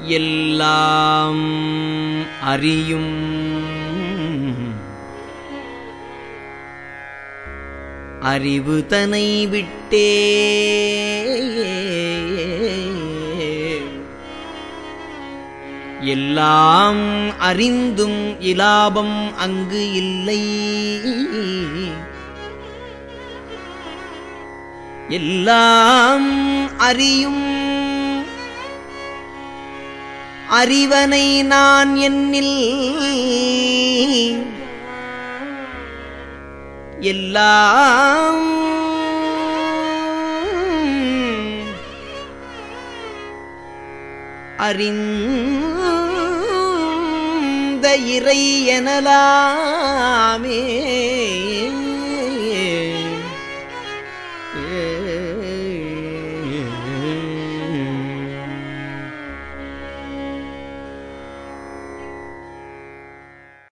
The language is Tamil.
எல்லாம் அறியும். அறிவு தனை விட்டே. எல்லாம் அறிந்தும் இலாபம் அங்கு இல்லை. எல்லாம் அறியும் அறிவனை நான் என்னில் எல்லாம் அறிந்த இறை எனலாமே.